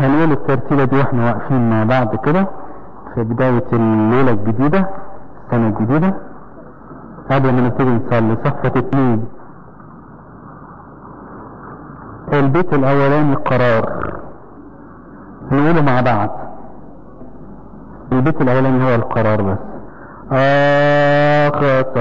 هنقول الترتيبة دي وإحنا واقفين مع بعض كده في بداية الليلة الجديدة السنة الجديدة. قبل ما نبتدي نصلي صفة اتنين. البيت الأولاني قرار. نقوله مع بعض. البيت الأولاني هو القرار بس. أخطأت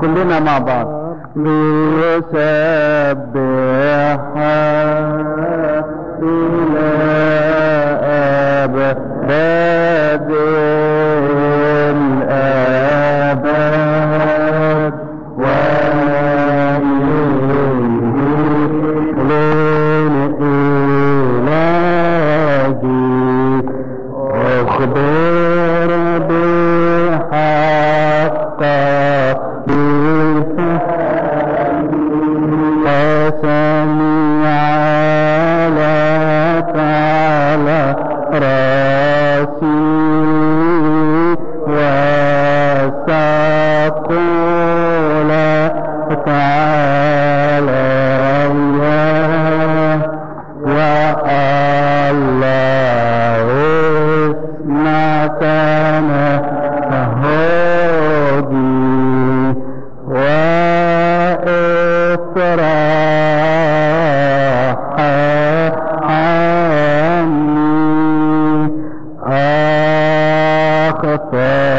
كلنا مع بعض. ليسبح أخبر بحق قسمي على تعالى راسي وسقول تعالى ورقى